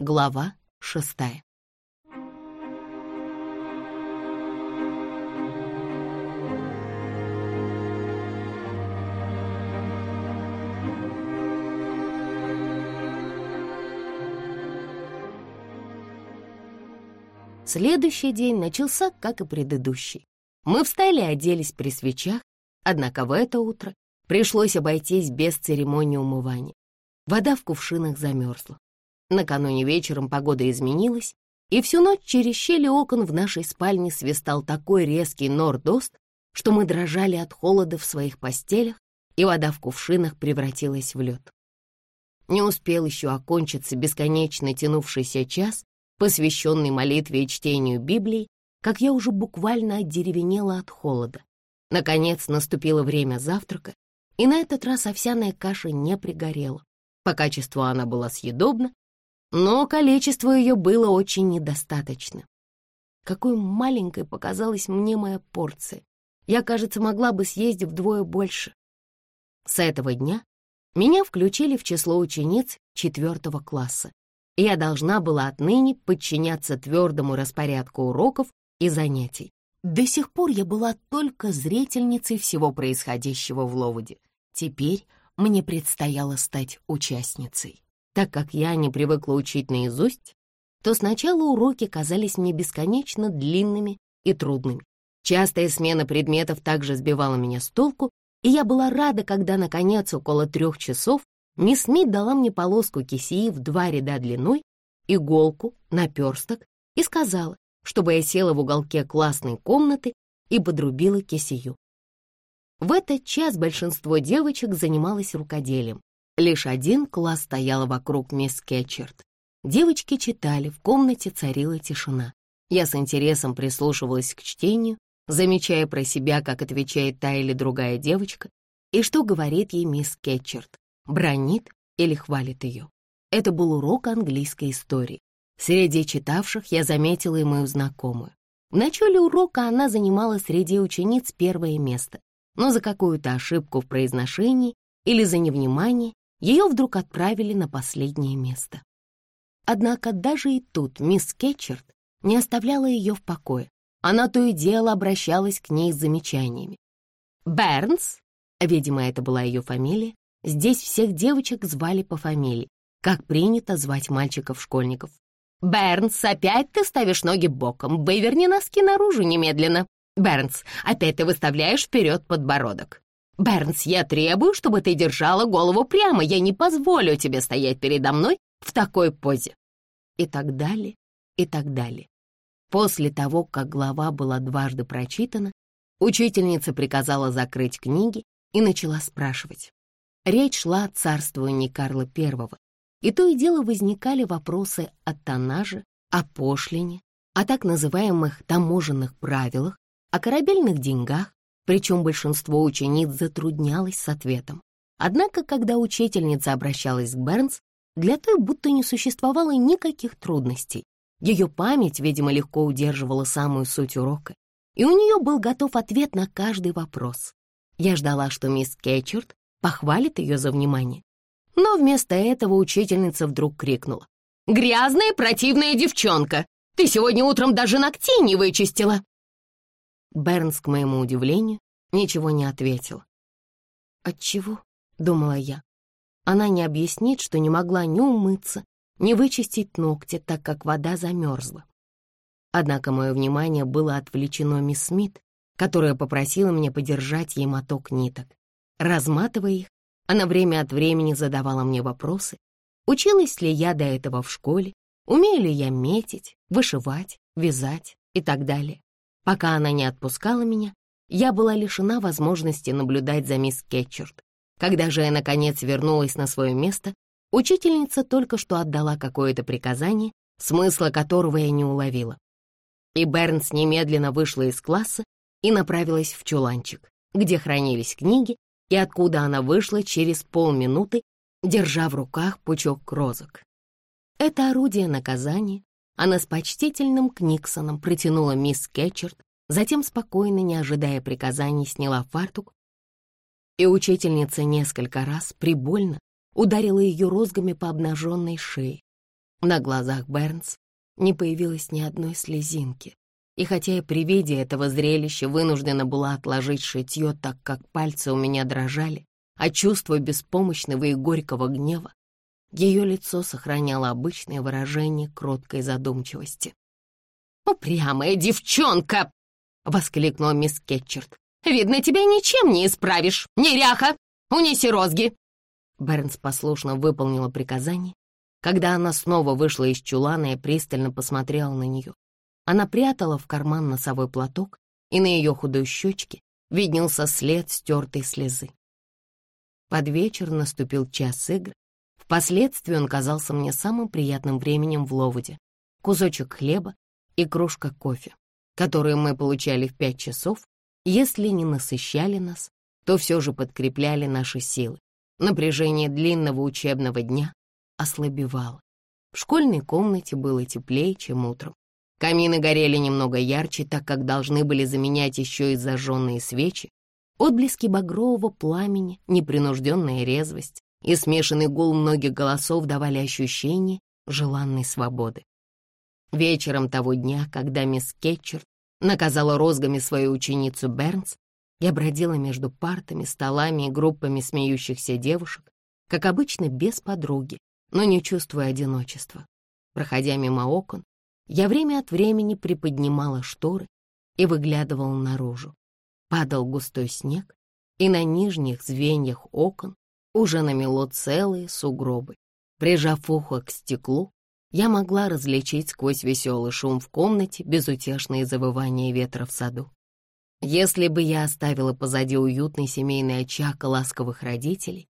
Глава шестая. Следующий день начался, как и предыдущий. Мы встали и оделись при свечах, однако в это утро пришлось обойтись без церемонии умывания. Вода в кувшинах замерзла. Накануне вечером погода изменилась, и всю ночь через щели окон в нашей спальне свистал такой резкий нордост, что мы дрожали от холода в своих постелях, и вода в кувшинах превратилась в лед. Не успел еще окончиться бесконечно тянувшийся час, посвященный молитве и чтению Библии, как я уже буквально одеревенела от холода. Наконец наступило время завтрака, и на этот раз овсяная каша не пригорела. По качеству она была съедобна, но количество ее было очень недостаточно. Какой маленькой показалась мне моя порция. Я, кажется, могла бы съесть вдвое больше. С этого дня меня включили в число учениц четвертого класса. Я должна была отныне подчиняться твердому распорядку уроков и занятий. До сих пор я была только зрительницей всего происходящего в Ловуде. Теперь мне предстояло стать участницей. Так как я не привыкла учить наизусть, то сначала уроки казались мне бесконечно длинными и трудными. Частая смена предметов также сбивала меня с толку, и я была рада, когда, наконец, около трех часов мисс Смит дала мне полоску кисеи в два ряда длиной, иголку, наперсток и сказала, чтобы я села в уголке классной комнаты и подрубила кисею. В этот час большинство девочек занималось рукоделием, Лишь один класс стоял вокруг мисс Кетчерт. Девочки читали, в комнате царила тишина. Я с интересом прислушивалась к чтению, замечая про себя, как отвечает та или другая девочка, и что говорит ей мисс Кетчерт, бронит или хвалит ее. Это был урок английской истории. Среди читавших я заметила и мою знакомую. В начале урока она занимала среди учениц первое место, но за какую-то ошибку в произношении или за невнимание ее вдруг отправили на последнее место. Однако даже и тут мисс Кетчерт не оставляла ее в покое. Она то и дело обращалась к ней с замечаниями. «Бернс», видимо, это была ее фамилия, здесь всех девочек звали по фамилии, как принято звать мальчиков-школьников. «Бернс, опять ты ставишь ноги боком, выверни носки наружу немедленно. Бернс, опять ты выставляешь вперед подбородок. «Бернс, я требую, чтобы ты держала голову прямо. Я не позволю тебе стоять передо мной в такой позе». И так далее, и так далее. После того, как глава была дважды прочитана, учительница приказала закрыть книги и начала спрашивать. Речь шла о царствовании Карла I, и то и дело возникали вопросы о тоннаже, о пошлине, о так называемых таможенных правилах, о корабельных деньгах, причем большинство учениц затруднялось с ответом. Однако, когда учительница обращалась к Бернс, для той будто не существовало никаких трудностей. Ее память, видимо, легко удерживала самую суть урока, и у нее был готов ответ на каждый вопрос. Я ждала, что мисс Кетчерт похвалит ее за внимание. Но вместо этого учительница вдруг крикнула. «Грязная противная девчонка! Ты сегодня утром даже ногти не вычистила!» Бернс, к моему удивлению, ничего не ответил. «Отчего?» — думала я. Она не объяснит, что не могла ни умыться, ни вычистить ногти, так как вода замерзла. Однако мое внимание было отвлечено мисс Смит, которая попросила меня подержать ей моток ниток. Разматывая их, она время от времени задавала мне вопросы, училась ли я до этого в школе, умею ли я метить, вышивать, вязать и так далее. Пока она не отпускала меня, я была лишена возможности наблюдать за мисс Кетчерт. Когда же я, наконец, вернулась на свое место, учительница только что отдала какое-то приказание, смысла которого я не уловила. И Бернс немедленно вышла из класса и направилась в чуланчик, где хранились книги, и откуда она вышла через полминуты, держа в руках пучок розок. Это орудие наказания она с почтительным Книксоном протянула мисс Кетчерт, затем спокойно, не ожидая приказаний, сняла фартук, и учительница несколько раз прибольно ударила ее розгами по обнаженной шее. На глазах Бернс не появилось ни одной слезинки. И хотя я при виде этого зрелища вынуждена была отложить шитье, так как пальцы у меня дрожали, а чувство беспомощного и горького гнева, ее лицо сохраняло обычное выражение кроткой задумчивости. «Упрямая девчонка!» — воскликнула мисс Кетчерт. «Видно, тебя ничем не исправишь, неряха! Унеси розги!» Бернс послушно выполнила приказание. Когда она снова вышла из чулана и пристально посмотрела на нее, она прятала в карман носовой платок, и на ее худой щечке виднелся след стертой слезы. Под вечер наступил час игр. Впоследствии он казался мне самым приятным временем в Ловоде. Кусочек хлеба и кружка кофе, которые мы получали в пять часов, если не насыщали нас, то все же подкрепляли наши силы. Напряжение длинного учебного дня ослабевало. В школьной комнате было теплее, чем утром. Камины горели немного ярче, так как должны были заменять еще и зажженные свечи. Отблески багрового пламени, непринужденная резвость и смешанный гул многих голосов давали ощущение желанной свободы. Вечером того дня, когда мисс Кетчер наказала розгами свою ученицу Бернс, я бродила между партами, столами и группами смеющихся девушек, как обычно, без подруги, но не чувствуя одиночества. Проходя мимо окон, я время от времени приподнимала шторы и выглядывала наружу. Падал густой снег, и на нижних звеньях окон уже намело целые сугробы. Прижав ухо к стеклу, я могла различить сквозь веселый шум в комнате безутешные завывания ветра в саду. Если бы я оставила позади уютный семейный очаг ласковых родителей,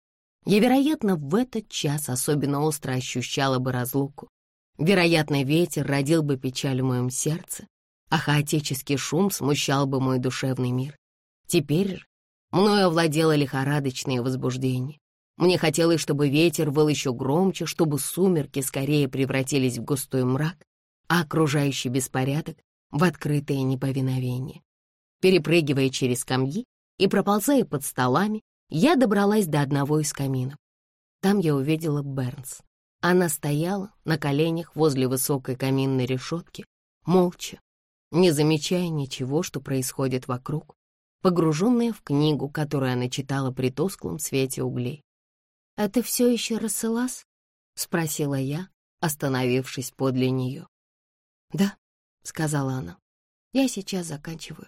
я, вероятно, в этот час особенно остро ощущала бы разлуку. Вероятно, ветер родил бы печаль в моем сердце, а хаотический шум смущал бы мой душевный мир. Теперь мною овладело лихорадочное возбуждение. Мне хотелось, чтобы ветер был еще громче, чтобы сумерки скорее превратились в густой мрак, а окружающий беспорядок — в открытое неповиновение. Перепрыгивая через скамьи и проползая под столами, я добралась до одного из каминов. Там я увидела Бернс. Она стояла на коленях возле высокой каминной решетки, молча, не замечая ничего, что происходит вокруг, погруженная в книгу, которую она читала при тусклом свете углей. «Это все еще Расселас?» — спросила я, остановившись подле нее. «Да», — сказала она, — «я сейчас заканчиваю».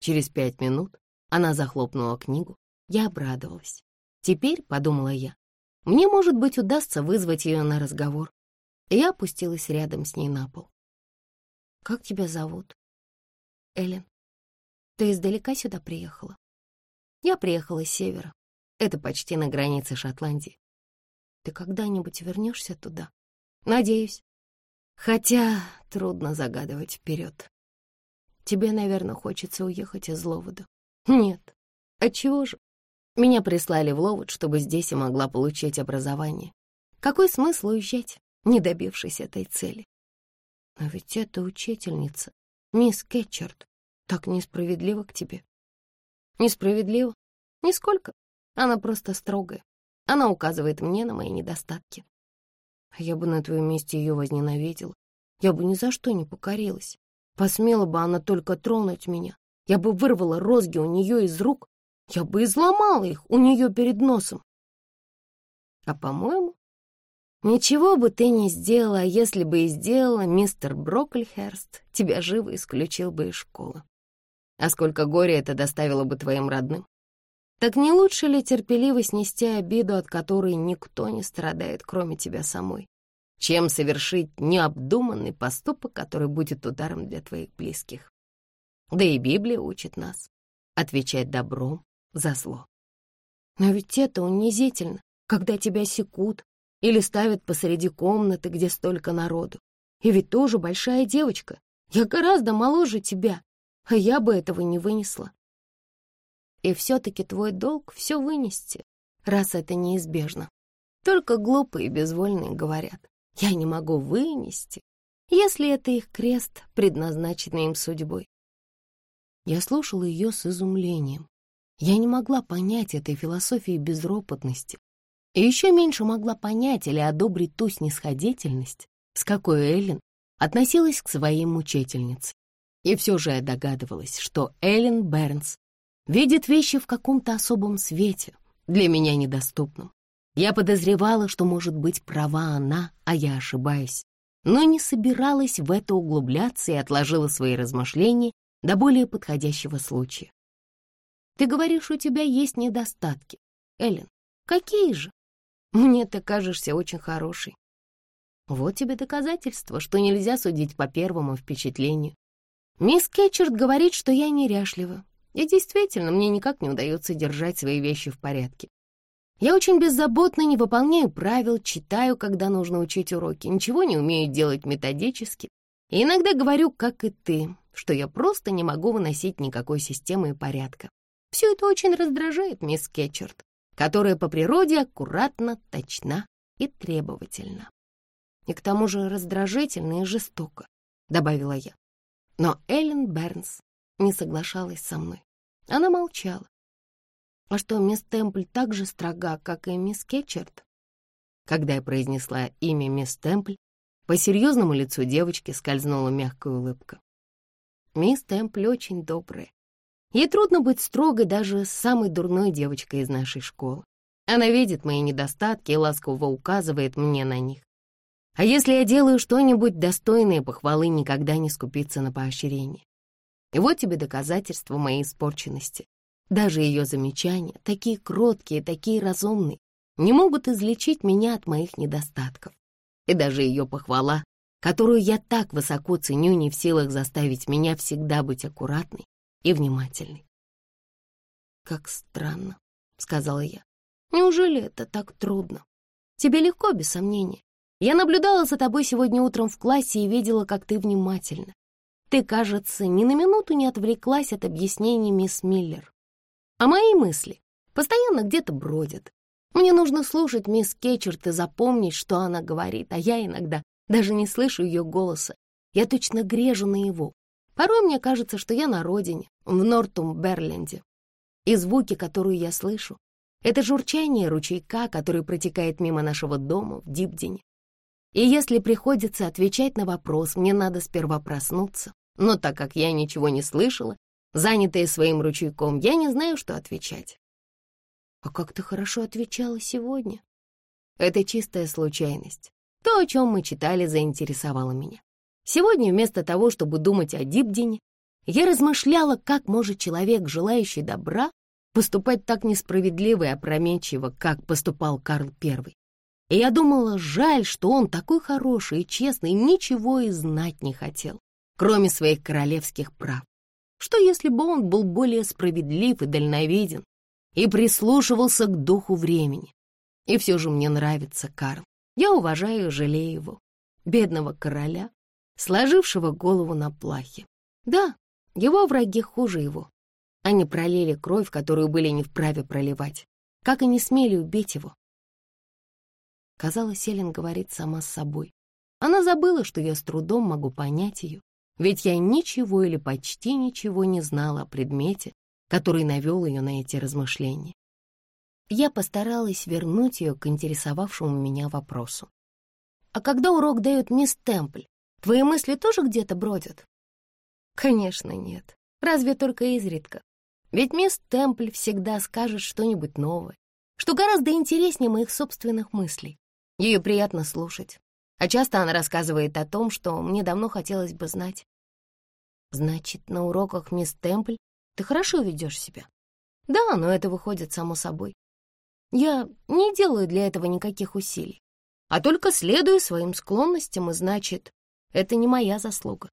Через пять минут она захлопнула книгу. Я обрадовалась. Теперь, — подумала я, мне, может быть, удастся вызвать ее на разговор. И я опустилась рядом с ней на пол. «Как тебя зовут?» «Эллен. Ты издалека сюда приехала?» «Я приехала с севера. Это почти на границе Шотландии. Ты когда-нибудь вернешься туда?» «Надеюсь. Хотя трудно загадывать вперед. Тебе, наверное, хочется уехать из Ловода. Нет. Отчего же? Меня прислали в Ловуд, чтобы здесь я могла получить образование. Какой смысл уезжать, не добившись этой цели? Но ведь эта учительница, мисс Кетчерт, так несправедлива к тебе. Несправедливо? Нисколько. Она просто строгая. Она указывает мне на мои недостатки. Я бы на твоем месте ее возненавидела. Я бы ни за что не покорилась. Посмела бы она только тронуть меня. Я бы вырвала розги у нее из рук я бы изломала их у нее перед носом. А, по-моему, ничего бы ты не сделала, если бы и сделала, мистер Броклихерст тебя живо исключил бы из школы. А сколько горя это доставило бы твоим родным? Так не лучше ли терпеливо снести обиду, от которой никто не страдает, кроме тебя самой, чем совершить необдуманный поступок, который будет ударом для твоих близких? Да и Библия учит нас отвечать добром за зло. Но ведь это унизительно, когда тебя секут или ставят посреди комнаты, где столько народу. И ведь тоже большая девочка. Я гораздо моложе тебя, а я бы этого не вынесла. И все-таки твой долг все вынести, раз это неизбежно. Только глупые и безвольные говорят, я не могу вынести, если это их крест, предназначенный им судьбой. Я слушала ее с изумлением. Я не могла понять этой философии безропотности и еще меньше могла понять или одобрить ту снисходительность, с какой Эллен относилась к своей мучительнице. И все же я догадывалась, что Эллен Бернс видит вещи в каком-то особом свете, для меня недоступном. Я подозревала, что, может быть, права она, а я ошибаюсь, но не собиралась в это углубляться и отложила свои размышления до более подходящего случая. «Ты говоришь, у тебя есть недостатки. Эллен, какие же? Мне ты кажешься очень хорошей. Вот тебе доказательство, что нельзя судить по первому впечатлению. Мисс Кетчерт говорит, что я неряшлива. И действительно, мне никак не удается держать свои вещи в порядке. Я очень беззаботно не выполняю правил, читаю, когда нужно учить уроки, ничего не умею делать методически. И иногда говорю, как и ты, что я просто не могу выносить никакой системы и порядка. Все это очень раздражает мисс Кетчерт, которая по природе аккуратно, точна и требовательна. И к тому же раздражительна и жестоко, добавила я. Но Эллен Бернс не соглашалась со мной. Она молчала. А что, мисс Темпль так же строга, как и мисс Кетчерт? Когда я произнесла имя мисс Темпль, по серьезному лицу девочки скользнула мягкая улыбка. Мисс Темпль очень добрая. Ей трудно быть строгой даже с самой дурной девочкой из нашей школы. Она видит мои недостатки и ласково указывает мне на них. А если я делаю что-нибудь достойное похвалы, никогда не скупиться на поощрение. И вот тебе доказательство моей испорченности. Даже ее замечания, такие кроткие, такие разумные, не могут излечить меня от моих недостатков. И даже ее похвала, которую я так высоко ценю, не в силах заставить меня всегда быть аккуратной и внимательной. «Как странно», — сказала я. «Неужели это так трудно? Тебе легко, без сомнения. Я наблюдала за тобой сегодня утром в классе и видела, как ты внимательна. Ты, кажется, ни на минуту не отвлеклась от объяснений мисс Миллер. А мои мысли постоянно где-то бродят. Мне нужно слушать мисс Кетчерт и запомнить, что она говорит, а я иногда даже не слышу ее голоса. Я точно грежу на его. Порой мне кажется, что я на родине, в Нортум-Берленде. И звуки, которые я слышу, это журчание ручейка, который протекает мимо нашего дома в Дибдине. И если приходится отвечать на вопрос, мне надо сперва проснуться, но так как я ничего не слышала, занятая своим ручейком, я не знаю, что отвечать. А как ты хорошо отвечала сегодня? Это чистая случайность. То, о чем мы читали, заинтересовало меня. Сегодня вместо того, чтобы думать о Дибдине, я размышляла, как может человек, желающий добра, поступать так несправедливо и опрометчиво, как поступал Карл I. И я думала, жаль, что он такой хороший и честный, ничего и знать не хотел кроме своих королевских прав. Что если бы он был более справедлив и дальновиден и прислушивался к духу времени? И все же мне нравится Карл. Я уважаю и жалею его, бедного короля, сложившего голову на плахе. Да, его враги хуже его. Они пролили кровь, которую были не вправе проливать. Как они смели убить его? Казалось, Селин говорит сама с собой. Она забыла, что я с трудом могу понять ее, ведь я ничего или почти ничего не знала о предмете, который навел ее на эти размышления. Я постаралась вернуть ее к интересовавшему меня вопросу. «А когда урок дает мисс Темпль, твои мысли тоже где-то бродят?» «Конечно нет. Разве только изредка. Ведь мисс Темпль всегда скажет что-нибудь новое, что гораздо интереснее моих собственных мыслей. Ее приятно слушать. А часто она рассказывает о том, что мне давно хотелось бы знать. Значит, на уроках мисс Темпль ты хорошо ведешь себя. Да, но это выходит само собой. Я не делаю для этого никаких усилий, а только следую своим склонностям, и значит, это не моя заслуга.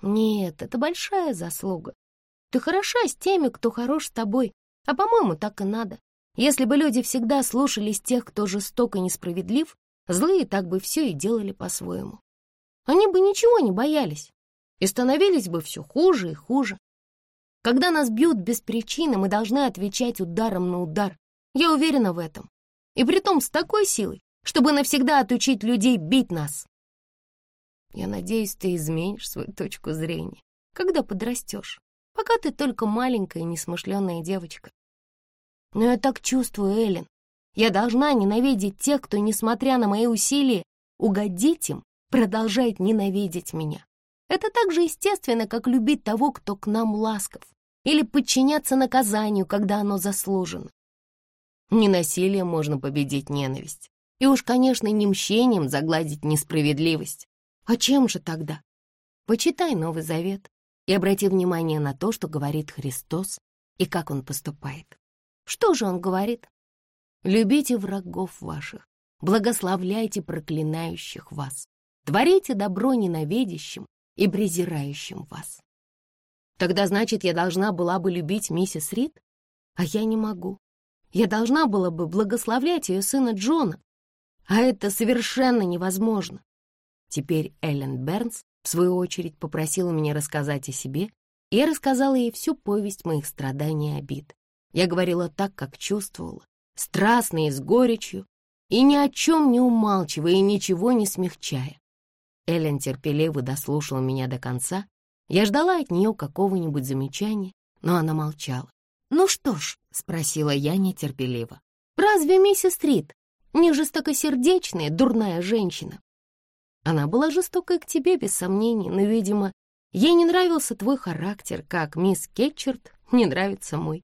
Нет, это большая заслуга. Ты хороша с теми, кто хорош с тобой, а, по-моему, так и надо. Если бы люди всегда слушались тех, кто жесток и несправедлив, злые так бы все и делали по-своему. Они бы ничего не боялись, и становились бы все хуже и хуже. Когда нас бьют без причины, мы должны отвечать ударом на удар. Я уверена в этом. И притом с такой силой, чтобы навсегда отучить людей бить нас. Я надеюсь, ты изменишь свою точку зрения, когда подрастешь, пока ты только маленькая несмышленная девочка. Но я так чувствую, Эллен. Я должна ненавидеть тех, кто, несмотря на мои усилия, угодить им, продолжает ненавидеть меня. Это так же естественно, как любить того, кто к нам ласков, или подчиняться наказанию, когда оно заслужено. Не насилием можно победить ненависть. И уж, конечно, не мщением загладить несправедливость. А чем же тогда? Почитай Новый Завет и обрати внимание на то, что говорит Христос и как Он поступает. Что же Он говорит? Любите врагов ваших, благословляйте проклинающих вас, творите добро ненавидящим и презирающим вас. Тогда, значит, я должна была бы любить миссис Рид? А я не могу. Я должна была бы благословлять ее сына Джона. А это совершенно невозможно. Теперь Эллен Бернс, в свою очередь, попросила меня рассказать о себе, и я рассказала ей всю повесть моих страданий и обид. Я говорила так, как чувствовала, страстно и с горечью, и ни о чем не умалчивая и ничего не смягчая. Эллен терпеливо дослушала меня до конца, я ждала от нее какого-нибудь замечания, но она молчала. «Ну что ж», — спросила я нетерпеливо, «разве миссис Стрит не жестокосердечная, дурная женщина?» Она была жестокой к тебе, без сомнений, но, видимо, ей не нравился твой характер, как мисс Кетчерт не нравится мой.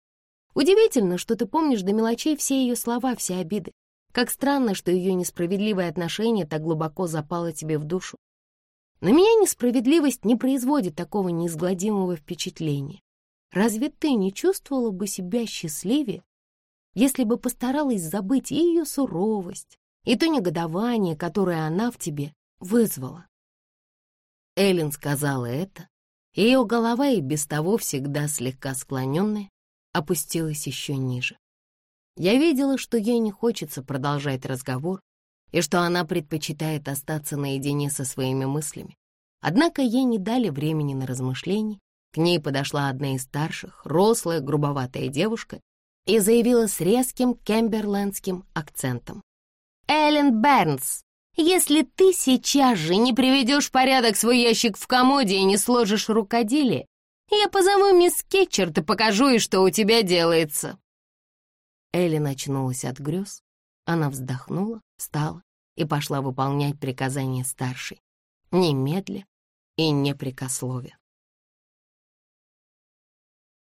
Удивительно, что ты помнишь до мелочей все ее слова, все обиды. Как странно, что ее несправедливое отношение так глубоко запало тебе в душу. На меня несправедливость не производит такого неизгладимого впечатления. Разве ты не чувствовала бы себя счастливее, если бы постаралась забыть и ее суровость, и то негодование, которое она в тебе вызвала? Эллен сказала это, и ее голова, и без того всегда слегка склоненная, опустилась еще ниже. Я видела, что ей не хочется продолжать разговор, и что она предпочитает остаться наедине со своими мыслями. Однако ей не дали времени на размышления. К ней подошла одна из старших, рослая, грубоватая девушка, и заявила с резким кемберлендским акцентом. «Эллен Бернс, если ты сейчас же не приведешь в порядок свой ящик в комоде и не сложишь рукоделие, я позову мисс Кетчерт и покажу ей, что у тебя делается». Эллен очнулась от грез. Она вздохнула, встала и пошла выполнять приказания старшей, немедля и непрекословия.